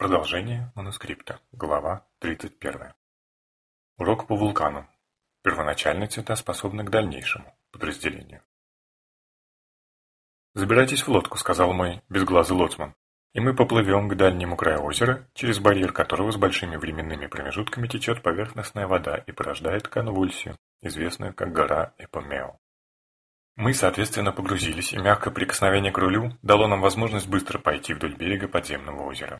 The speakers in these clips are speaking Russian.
Продолжение манускрипта. Глава 31. Урок по вулкану. Первоначальные цвета способны к дальнейшему подразделению. «Забирайтесь в лодку», — сказал мой безглазый лоцман, «и мы поплывем к дальнему краю озера, через барьер которого с большими временными промежутками течет поверхностная вода и порождает конвульсию, известную как гора Эпомео. Мы, соответственно, погрузились, и мягкое прикосновение к рулю дало нам возможность быстро пойти вдоль берега подземного озера.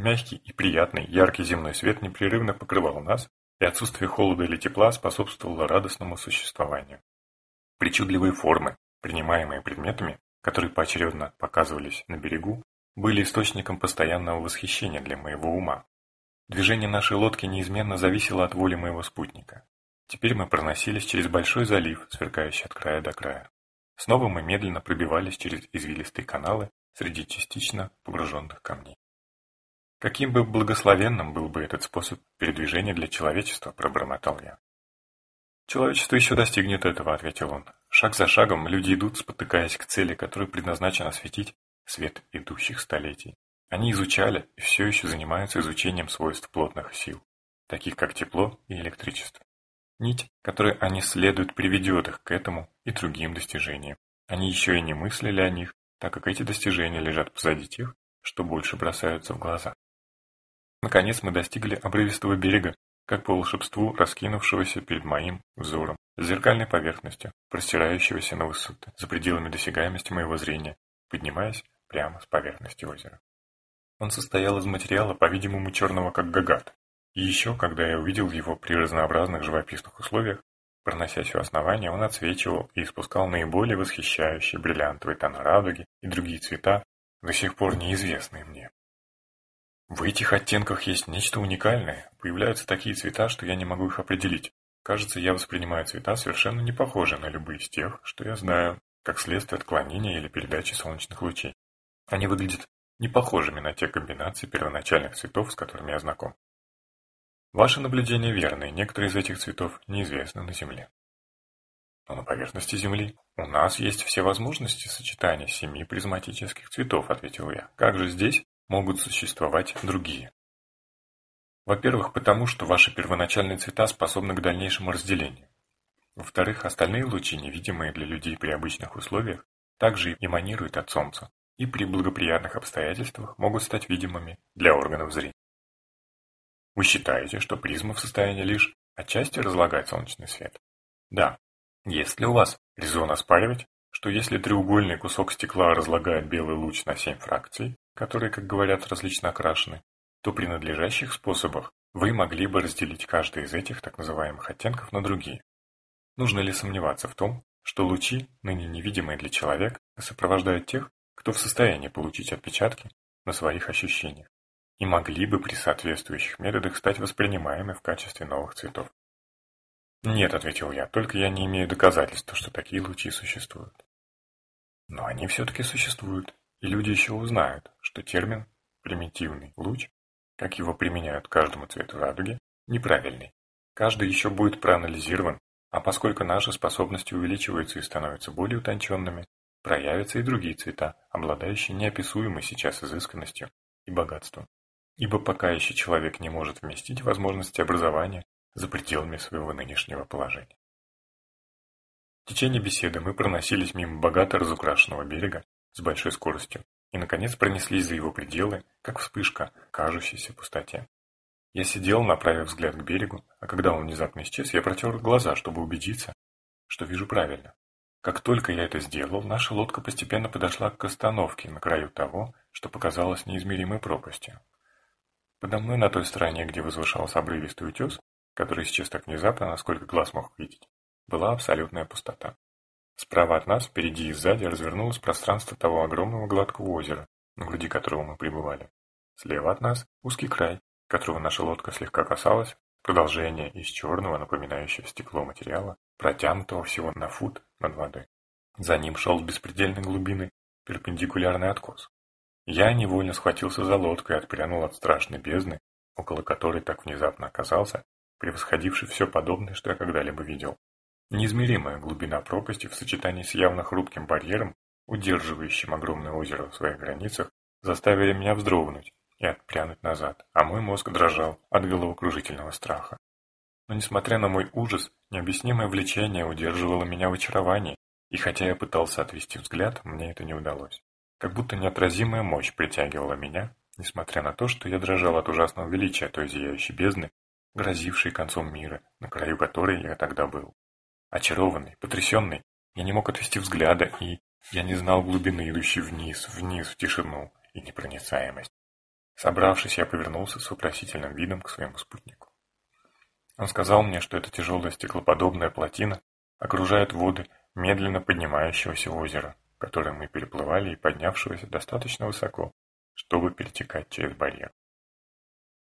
Мягкий и приятный, яркий земной свет непрерывно покрывал нас, и отсутствие холода или тепла способствовало радостному существованию. Причудливые формы, принимаемые предметами, которые поочередно показывались на берегу, были источником постоянного восхищения для моего ума. Движение нашей лодки неизменно зависело от воли моего спутника. Теперь мы проносились через большой залив, сверкающий от края до края. Снова мы медленно пробивались через извилистые каналы среди частично погруженных камней. Каким бы благословенным был бы этот способ передвижения для человечества, пробормотал я. Человечество еще достигнет этого, ответил он. Шаг за шагом люди идут, спотыкаясь к цели, которую предназначено осветить свет идущих столетий. Они изучали и все еще занимаются изучением свойств плотных сил, таких как тепло и электричество. Нить, которой они следуют, приведет их к этому и другим достижениям. Они еще и не мыслили о них, так как эти достижения лежат позади тех, что больше бросаются в глаза. Наконец мы достигли обрывистого берега, как по волшебству раскинувшегося перед моим взором, зеркальной поверхностью, простирающегося на высоты, за пределами досягаемости моего зрения, поднимаясь прямо с поверхности озера. Он состоял из материала, по-видимому, черного как гагат, и еще, когда я увидел его при разнообразных живописных условиях, проносясь у основания, он отсвечивал и испускал наиболее восхищающие бриллиантовые тона радуги и другие цвета, до сих пор неизвестные мне. В этих оттенках есть нечто уникальное. Появляются такие цвета, что я не могу их определить. Кажется, я воспринимаю цвета совершенно не похожие на любые из тех, что я знаю, как следствие отклонения или передачи солнечных лучей. Они выглядят не похожими на те комбинации первоначальных цветов, с которыми я знаком. Ваши наблюдения верны, некоторые из этих цветов неизвестны на Земле. Но на поверхности Земли у нас есть все возможности сочетания семи призматических цветов, ответил я. Как же здесь могут существовать другие? Во-первых, потому что ваши первоначальные цвета способны к дальнейшему разделению. Во-вторых, остальные лучи, невидимые для людей при обычных условиях, также эманируют от Солнца и при благоприятных обстоятельствах могут стать видимыми для органов зрения. Вы считаете, что призма в состоянии лишь отчасти разлагать солнечный свет? Да. Есть ли у вас резон оспаривать, что если треугольный кусок стекла разлагает белый луч на семь фракций, которые, как говорят, различно окрашены, то при надлежащих способах вы могли бы разделить каждый из этих так называемых оттенков на другие. Нужно ли сомневаться в том, что лучи, ныне невидимые для человека, сопровождают тех, кто в состоянии получить отпечатки на своих ощущениях? и могли бы при соответствующих методах стать воспринимаемы в качестве новых цветов. «Нет», — ответил я, — «только я не имею доказательств, что такие лучи существуют». Но они все-таки существуют, и люди еще узнают, что термин «примитивный луч», как его применяют каждому цвету радуги, неправильный. Каждый еще будет проанализирован, а поскольку наши способности увеличиваются и становятся более утонченными, проявятся и другие цвета, обладающие неописуемой сейчас изысканностью и богатством ибо пока еще человек не может вместить возможности образования за пределами своего нынешнего положения. В течение беседы мы проносились мимо богато разукрашенного берега с большой скоростью и, наконец, пронеслись за его пределы, как вспышка, кажущейся пустоте. Я сидел, направив взгляд к берегу, а когда он внезапно исчез, я протер глаза, чтобы убедиться, что вижу правильно. Как только я это сделал, наша лодка постепенно подошла к остановке на краю того, что показалось неизмеримой пропастью. Подо мной на той стороне, где возвышался обрывистый утес, который исчез так внезапно, насколько глаз мог видеть, была абсолютная пустота. Справа от нас, впереди и сзади развернулось пространство того огромного гладкого озера, на груди которого мы пребывали. Слева от нас узкий край, которого наша лодка слегка касалась, продолжение из черного, напоминающего стекло материала, протянутого всего на фут над водой. За ним шел беспредельной глубины перпендикулярный откос. Я невольно схватился за лодку и отпрянул от страшной бездны, около которой так внезапно оказался, превосходивший все подобное, что я когда-либо видел. Неизмеримая глубина пропасти в сочетании с явно хрупким барьером, удерживающим огромное озеро в своих границах, заставили меня вздрогнуть и отпрянуть назад, а мой мозг дрожал от головокружительного страха. Но несмотря на мой ужас, необъяснимое влечение удерживало меня в очаровании, и хотя я пытался отвести взгляд, мне это не удалось. Как будто неотразимая мощь притягивала меня, несмотря на то, что я дрожал от ужасного величия той зияющей бездны, грозившей концом мира, на краю которой я тогда был. Очарованный, потрясенный, я не мог отвести взгляда, и я не знал глубины, идущей вниз, вниз, в тишину и непроницаемость. Собравшись, я повернулся с вопросительным видом к своему спутнику. Он сказал мне, что эта тяжелая стеклоподобная плотина окружает воды медленно поднимающегося озера, которое мы переплывали и поднявшегося достаточно высоко, чтобы перетекать через барьер.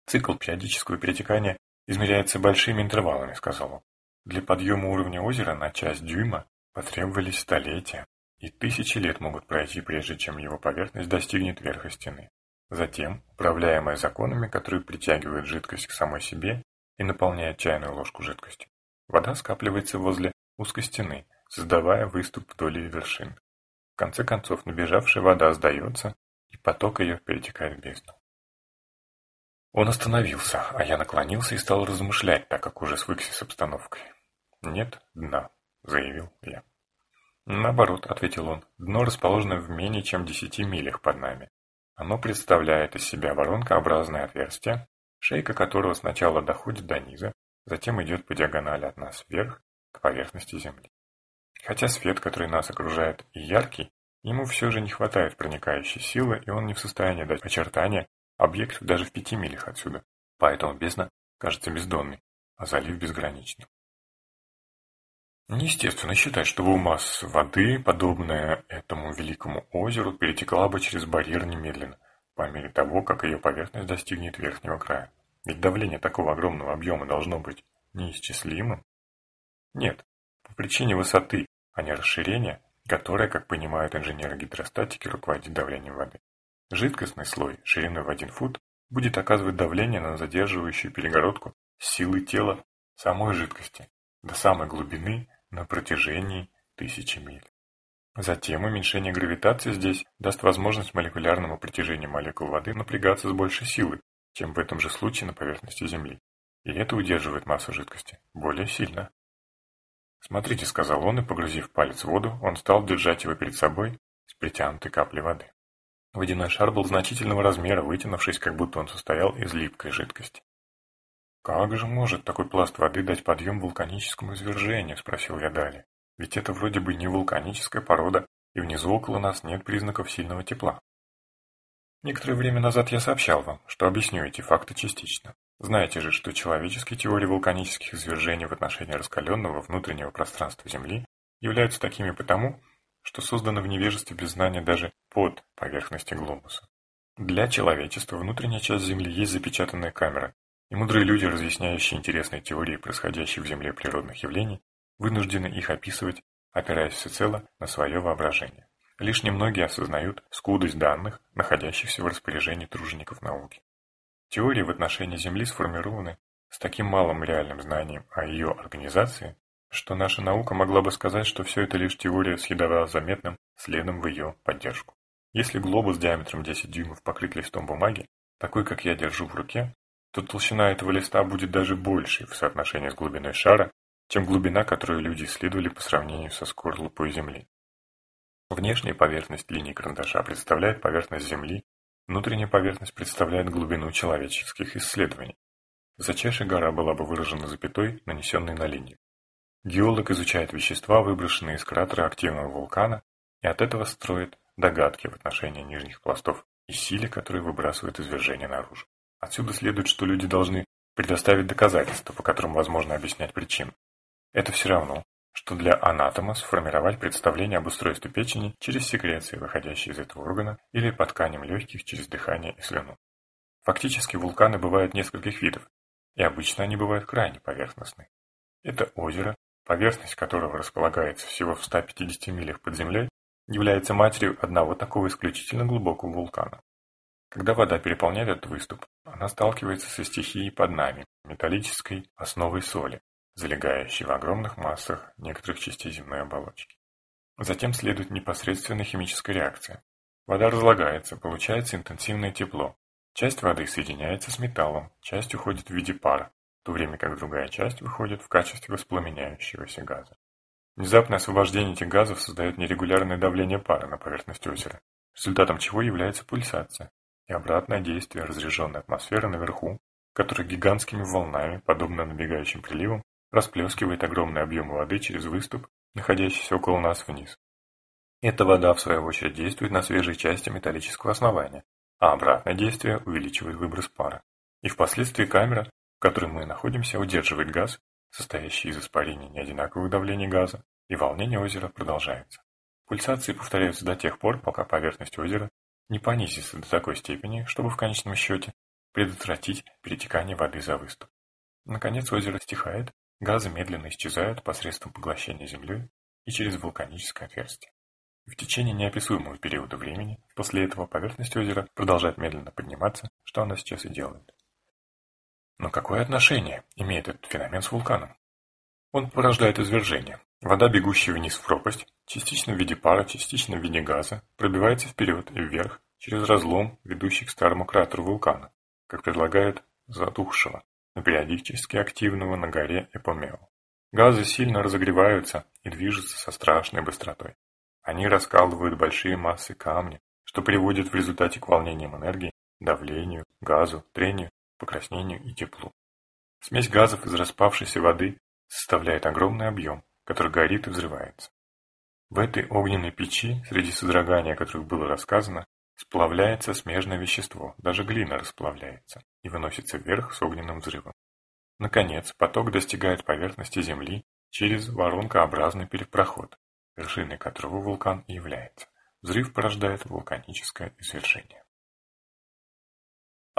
Цикл периодического перетекания измеряется большими интервалами, сказал он. Для подъема уровня озера на часть дюйма потребовались столетия, и тысячи лет могут пройти, прежде чем его поверхность достигнет верха стены. Затем, управляемая законами, которые притягивают жидкость к самой себе и наполняют чайную ложку жидкостью, вода скапливается возле узкой стены, создавая выступ вдоль ее вершин. В конце концов, набежавшая вода сдается, и поток ее перетекает в бездну. Он остановился, а я наклонился и стал размышлять, так как уже свыкся с обстановкой. «Нет дна», — заявил я. «Наоборот», — ответил он, — «дно расположено в менее чем десяти милях под нами. Оно представляет из себя воронкообразное отверстие, шейка которого сначала доходит до низа, затем идет по диагонали от нас вверх к поверхности Земли. Хотя свет, который нас окружает, и яркий, ему все же не хватает проникающей силы, и он не в состоянии дать очертания объекту даже в пяти милях отсюда. Поэтому бездна кажется бездонной, а залив безграничным. Неестественно считать, что масса воды, подобная этому великому озеру, перетекла бы через барьер немедленно, по мере того, как ее поверхность достигнет верхнего края. Ведь давление такого огромного объема должно быть неисчислимым. Нет, по причине высоты, а не расширения, которое, как понимают инженеры гидростатики, руководит давлением воды. Жидкостный слой шириной в один фут будет оказывать давление на задерживающую перегородку силы тела самой жидкости до самой глубины на протяжении тысячи миль. Затем уменьшение гравитации здесь даст возможность молекулярному притяжению молекул воды напрягаться с большей силой, чем в этом же случае на поверхности Земли. И это удерживает массу жидкости более сильно. «Смотрите», — сказал он, и, погрузив палец в воду, он стал держать его перед собой с притянутой каплей воды. Водяной шар был значительного размера, вытянувшись, как будто он состоял из липкой жидкости. «Как же может такой пласт воды дать подъем вулканическому извержению?» – спросил я далее. «Ведь это вроде бы не вулканическая порода, и внизу около нас нет признаков сильного тепла». Некоторое время назад я сообщал вам, что объясню эти факты частично. Знаете же, что человеческие теории вулканических извержений в отношении раскаленного внутреннего пространства Земли являются такими потому, что созданы в невежестве без знания даже под поверхностью глобуса. Для человечества внутренняя часть Земли есть запечатанная камера, и мудрые люди, разъясняющие интересные теории происходящих в Земле природных явлений, вынуждены их описывать, опираясь всецело на свое воображение. Лишь немногие осознают скудость данных, находящихся в распоряжении тружеников науки. Теории в отношении Земли сформированы с таким малым реальным знанием о ее организации, что наша наука могла бы сказать, что все это лишь теория с едва заметным следом в ее поддержку. Если глобус диаметром 10 дюймов покрыт листом бумаги, такой, как я держу в руке, то толщина этого листа будет даже больше в соотношении с глубиной шара, чем глубина, которую люди исследовали по сравнению со скорлупой Земли. Внешняя поверхность линии карандаша представляет поверхность Земли, внутренняя поверхность представляет глубину человеческих исследований. Высочайшая гора была бы выражена запятой, нанесенной на линию. Геолог изучает вещества, выброшенные из кратера активного вулкана, и от этого строит догадки в отношении нижних пластов и силе, которые выбрасывают извержение наружу. Отсюда следует, что люди должны предоставить доказательства, по которым возможно объяснять причину. Это все равно, что для анатома сформировать представление об устройстве печени через секреции, выходящие из этого органа, или по тканям легких через дыхание и слюну. Фактически вулканы бывают нескольких видов, и обычно они бывают крайне поверхностны. Это озеро, поверхность которого располагается всего в 150 милях под землей, является матерью одного такого исключительно глубокого вулкана. Когда вода переполняет этот выступ, она сталкивается со стихией под нами, металлической основой соли, залегающей в огромных массах некоторых частей земной оболочки. Затем следует непосредственная химическая реакция. Вода разлагается, получается интенсивное тепло, Часть воды соединяется с металлом, часть уходит в виде пара, в то время как другая часть выходит в качестве воспламеняющегося газа. Внезапное освобождение этих газов создает нерегулярное давление пара на поверхность озера, результатом чего является пульсация и обратное действие разряженной атмосферы наверху, которая гигантскими волнами, подобно набегающим приливам, расплескивает огромный объем воды через выступ, находящийся около нас вниз. Эта вода, в свою очередь, действует на свежей части металлического основания, а обратное действие увеличивает выброс пара. И впоследствии камера, в которой мы находимся, удерживает газ, состоящий из испарения неодинаковых давлений газа, и волнение озера продолжается. Пульсации повторяются до тех пор, пока поверхность озера не понизится до такой степени, чтобы в конечном счете предотвратить перетекание воды за выступ. Наконец озеро стихает, газы медленно исчезают посредством поглощения землей и через вулканическое отверстие. В течение неописуемого периода времени после этого поверхность озера продолжает медленно подниматься, что она сейчас и делает. Но какое отношение имеет этот феномен с вулканом? Он порождает извержение. Вода, бегущая вниз в пропасть, частично в виде пара, частично в виде газа, пробивается вперед и вверх через разлом, ведущий к старому кратеру вулкана, как предлагает затухшего, но периодически активного на горе Эпомео. Газы сильно разогреваются и движутся со страшной быстротой. Они раскалывают большие массы камня, что приводит в результате к волнениям энергии, давлению, газу, трению, покраснению и теплу. Смесь газов из распавшейся воды составляет огромный объем, который горит и взрывается. В этой огненной печи, среди содрогания которых было рассказано, сплавляется смежное вещество, даже глина расплавляется и выносится вверх с огненным взрывом. Наконец, поток достигает поверхности Земли через воронкообразный перепроход, вершиной которого вулкан и является. Взрыв порождает вулканическое извержение.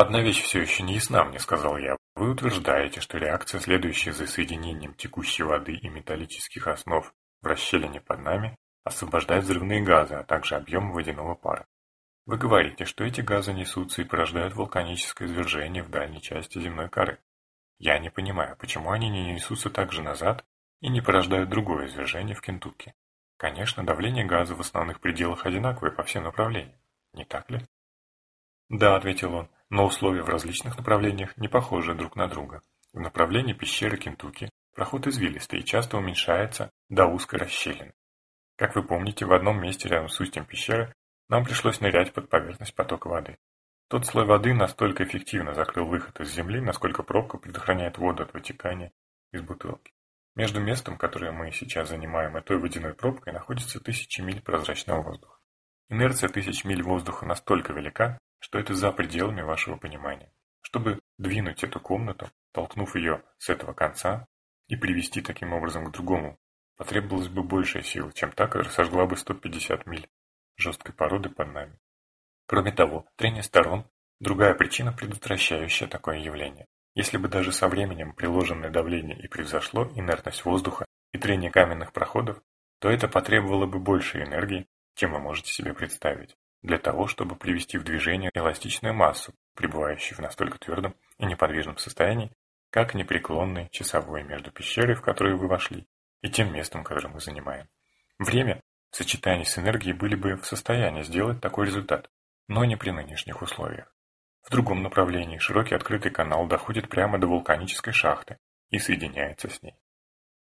«Одна вещь все еще не ясна мне», — сказал я. «Вы утверждаете, что реакция, следующая за соединением текущей воды и металлических основ в расщелине под нами, освобождает взрывные газы, а также объем водяного пара. Вы говорите, что эти газы несутся и порождают вулканическое извержение в дальней части земной коры. Я не понимаю, почему они не несутся также назад и не порождают другое извержение в Кентукки. Конечно, давление газа в основных пределах одинаковое по всем направлениям, не так ли? Да, ответил он, но условия в различных направлениях не похожи друг на друга. В направлении пещеры Кентукки проход извилистый и часто уменьшается до узкой расщелины. Как вы помните, в одном месте рядом с устьем пещеры нам пришлось нырять под поверхность потока воды. Тот слой воды настолько эффективно закрыл выход из земли, насколько пробка предохраняет воду от вытекания из бутылки. Между местом, которое мы сейчас занимаем, и той водяной пробкой находится тысячи миль прозрачного воздуха. Инерция тысяч миль воздуха настолько велика, что это за пределами вашего понимания. Чтобы двинуть эту комнату, толкнув ее с этого конца и привести таким образом к другому, потребовалось бы большая сила, чем та, которая сожгла бы 150 миль жесткой породы под нами. Кроме того, трение сторон – другая причина, предотвращающая такое явление. Если бы даже со временем приложенное давление и превзошло инертность воздуха и трение каменных проходов, то это потребовало бы больше энергии, чем вы можете себе представить, для того, чтобы привести в движение эластичную массу, пребывающую в настолько твердом и неподвижном состоянии, как непреклонный часовой между пещерой, в которую вы вошли, и тем местом, которое мы занимаем. Время в сочетании с энергией были бы в состоянии сделать такой результат, но не при нынешних условиях. В другом направлении широкий открытый канал доходит прямо до вулканической шахты и соединяется с ней.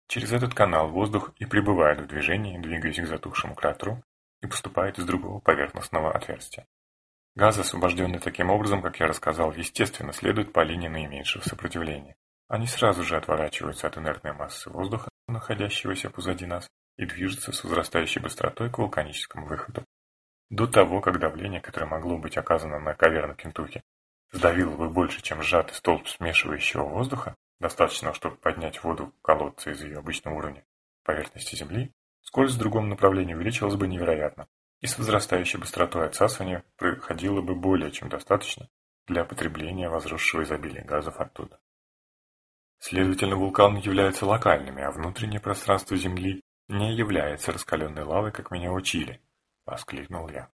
Через этот канал воздух и пребывает в движении, двигаясь к затухшему кратеру, и поступает из другого поверхностного отверстия. Газы, освобожденные таким образом, как я рассказал, естественно следуют по линии наименьшего сопротивления. Они сразу же отворачиваются от инертной массы воздуха, находящегося позади нас, и движутся с возрастающей быстротой к вулканическому выходу. До того, как давление, которое могло быть оказано на каверну Кентукки, сдавило бы больше, чем сжатый столб смешивающего воздуха, достаточно, чтобы поднять воду колодца из ее обычного уровня поверхности Земли, скорость в другом направлении увеличилась бы невероятно, и с возрастающей быстротой отсасывания проходило бы более чем достаточно для потребления возросшего изобилия газов оттуда. Следовательно, вулканы являются локальными, а внутреннее пространство Земли не является раскаленной лавой, как меня учили, воскликнул я.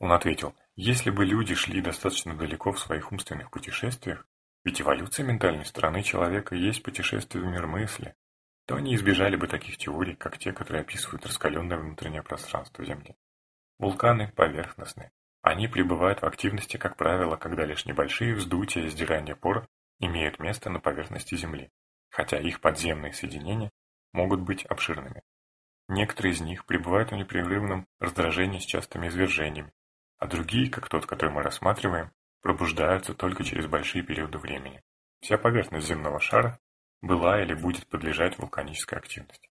Он ответил, если бы люди шли достаточно далеко в своих умственных путешествиях, ведь эволюция ментальной стороны человека есть путешествие в мир мысли, то они избежали бы таких теорий, как те, которые описывают раскаленное внутреннее пространство Земли. Вулканы поверхностны, Они пребывают в активности, как правило, когда лишь небольшие вздутия и сдирания пор имеют место на поверхности Земли, хотя их подземные соединения могут быть обширными. Некоторые из них пребывают в непрерывном раздражении с частыми извержениями, а другие, как тот, который мы рассматриваем, пробуждаются только через большие периоды времени. Вся поверхность земного шара была или будет подлежать вулканической активности.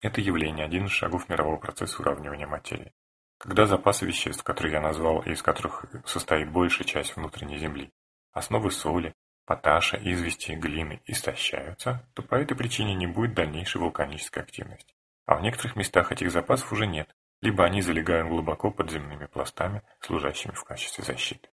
Это явление – один из шагов мирового процесса уравнивания материи. Когда запасы веществ, которые я назвал и из которых состоит большая часть внутренней Земли, основы соли, поташа, извести, глины истощаются, то по этой причине не будет дальнейшей вулканической активности. А в некоторых местах этих запасов уже нет, либо они залегают глубоко под земными пластами, служащими в качестве защиты.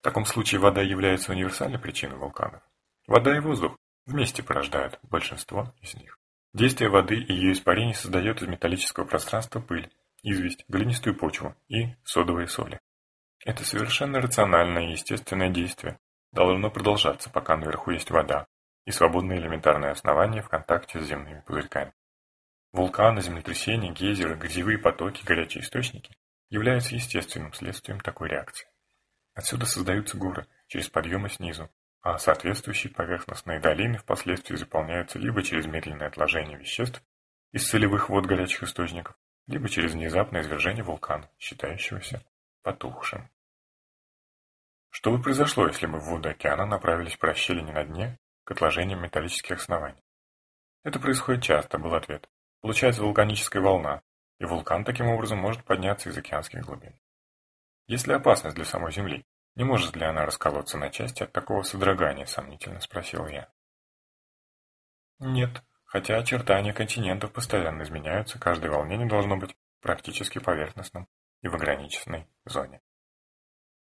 В таком случае вода является универсальной причиной вулканов. Вода и воздух вместе порождают большинство из них. Действие воды и ее испарений создает из металлического пространства пыль, известь, глинистую почву и содовые соли. Это совершенно рациональное и естественное действие должно продолжаться, пока наверху есть вода и свободные элементарные основания в контакте с земными пузырьками. Вулканы, землетрясения, гейзеры, грязевые потоки, горячие источники являются естественным следствием такой реакции. Отсюда создаются горы через подъемы снизу, а соответствующие поверхностные долины впоследствии заполняются либо через медленное отложение веществ из солевых вод горячих источников, либо через внезапное извержение вулкана, считающегося потухшим. Что бы произошло, если бы в воды океана направились по расщелине на дне к отложениям металлических оснований? Это происходит часто, был ответ. Получается вулканическая волна, и вулкан таким образом может подняться из океанских глубин. Есть ли опасность для самой Земли? Не может ли она расколоться на части от такого содрогания, сомнительно спросил я. Нет, Хотя очертания континентов постоянно изменяются, каждое волнение должно быть практически поверхностным и в ограниченной зоне.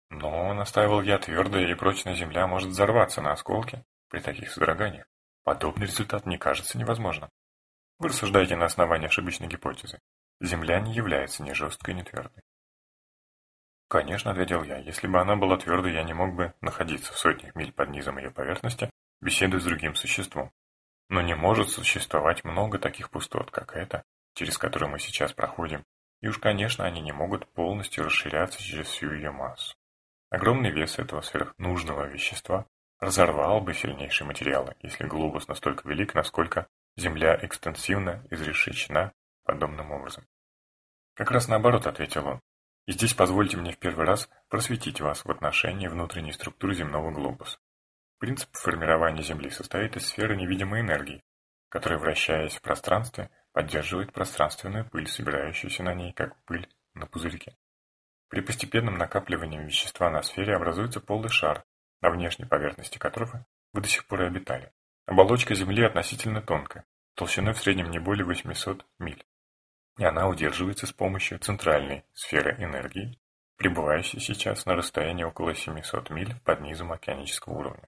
Но, настаивал я, твердая и прочная Земля может взорваться на осколки при таких содроганиях. Подобный результат не кажется невозможным. Вы рассуждаете на основании ошибочной гипотезы. Земля не является ни жесткой, ни твердой. Конечно, ответил я, если бы она была твердой, я не мог бы находиться в сотнях миль под низом ее поверхности, беседуя с другим существом, но не может существовать много таких пустот, как эта, через которую мы сейчас проходим, и уж, конечно, они не могут полностью расширяться через всю ее массу. Огромный вес этого сверхнужного вещества разорвал бы сильнейшие материалы, если глобус настолько велик, насколько Земля экстенсивно изрешечена подобным образом. Как раз наоборот, ответил он. И здесь позвольте мне в первый раз просветить вас в отношении внутренней структуры земного глобуса. Принцип формирования Земли состоит из сферы невидимой энергии, которая, вращаясь в пространстве, поддерживает пространственную пыль, собирающуюся на ней, как пыль на пузырьке. При постепенном накапливании вещества на сфере образуется полый шар, на внешней поверхности которого вы до сих пор и обитали. Оболочка Земли относительно тонкая, толщиной в среднем не более 800 миль. И она удерживается с помощью центральной сферы энергии, пребывающей сейчас на расстоянии около 700 миль под низом океанического уровня.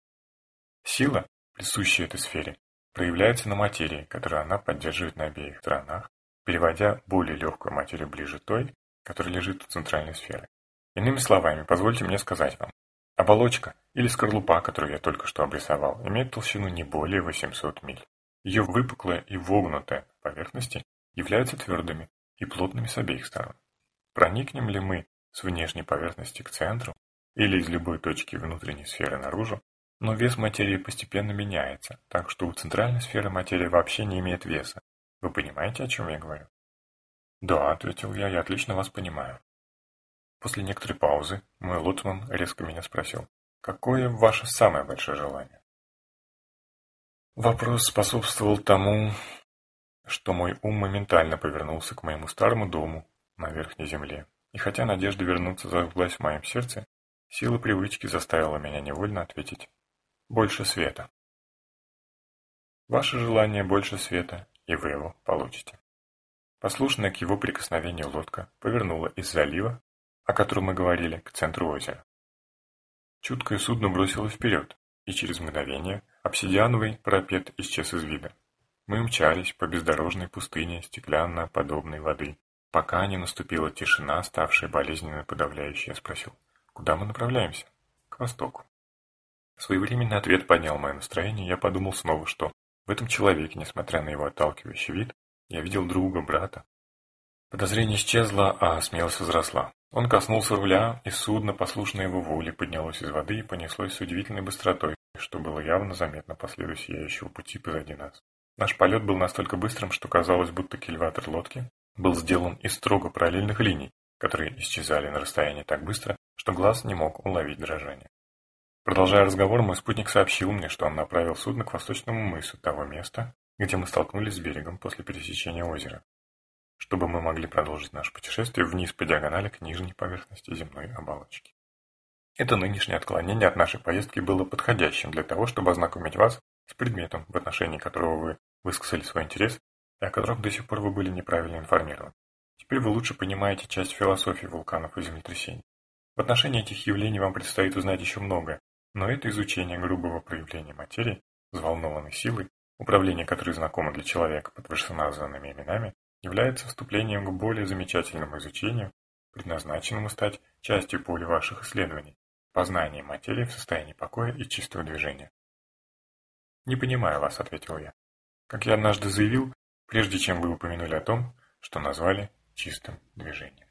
Сила, присущая этой сфере, проявляется на материи, которую она поддерживает на обеих сторонах, переводя более легкую материю ближе той, которая лежит у центральной сферы. Иными словами, позвольте мне сказать вам, оболочка или скорлупа, которую я только что обрисовал, имеет толщину не более 800 миль. Ее выпуклая и вогнутая поверхности являются твердыми и плотными с обеих сторон. Проникнем ли мы с внешней поверхности к центру или из любой точки внутренней сферы наружу, но вес материи постепенно меняется, так что у центральной сферы материя вообще не имеет веса. Вы понимаете, о чем я говорю? Да, ответил я, я отлично вас понимаю. После некоторой паузы мой лоцман резко меня спросил, какое ваше самое большое желание? Вопрос способствовал тому, что мой ум моментально повернулся к моему старому дому на верхней земле. И хотя надежда вернуться зажглась в моем сердце, сила привычки заставила меня невольно ответить больше света. Ваше желание больше света, и вы его получите. Послушная к его прикосновению лодка повернула из залива, о котором мы говорили, к центру озера. Чуткое судно бросилось вперед, и через мгновение обсидиановый парапет исчез из вида. Мы мчались по бездорожной пустыне стеклянно-подобной воды, пока не наступила тишина, ставшая болезненно подавляющей. Я спросил, куда мы направляемся? К востоку. Своевременный ответ поднял мое настроение, я подумал снова, что в этом человеке, несмотря на его отталкивающий вид, я видел друга, брата. Подозрение исчезло, а смелость возросла. Он коснулся руля, и судно, послушное его воле, поднялось из воды и понеслось с удивительной быстротой, что было явно заметно по следу сияющего пути позади нас. Наш полет был настолько быстрым, что казалось, будто кильватор лодки был сделан из строго параллельных линий, которые исчезали на расстоянии так быстро, что глаз не мог уловить дрожание. Продолжая разговор, мой спутник сообщил мне, что он направил судно к восточному мысу того места, где мы столкнулись с берегом после пересечения озера, чтобы мы могли продолжить наше путешествие вниз по диагонали к нижней поверхности земной оболочки. Это нынешнее отклонение от нашей поездки было подходящим для того, чтобы ознакомить вас с предметом, в отношении которого вы высказали свой интерес и о котором до сих пор вы были неправильно информированы. Теперь вы лучше понимаете часть философии вулканов и землетрясений. В отношении этих явлений вам предстоит узнать еще многое, но это изучение грубого проявления материи, взволнованной силой, управление которой знакомо для человека под вышеназванными именами, является вступлением к более замечательному изучению, предназначенному стать частью поля ваших исследований, познание материи в состоянии покоя и чистого движения. «Не понимаю вас», — ответил я. «Как я однажды заявил, прежде чем вы упомянули о том, что назвали чистым движением».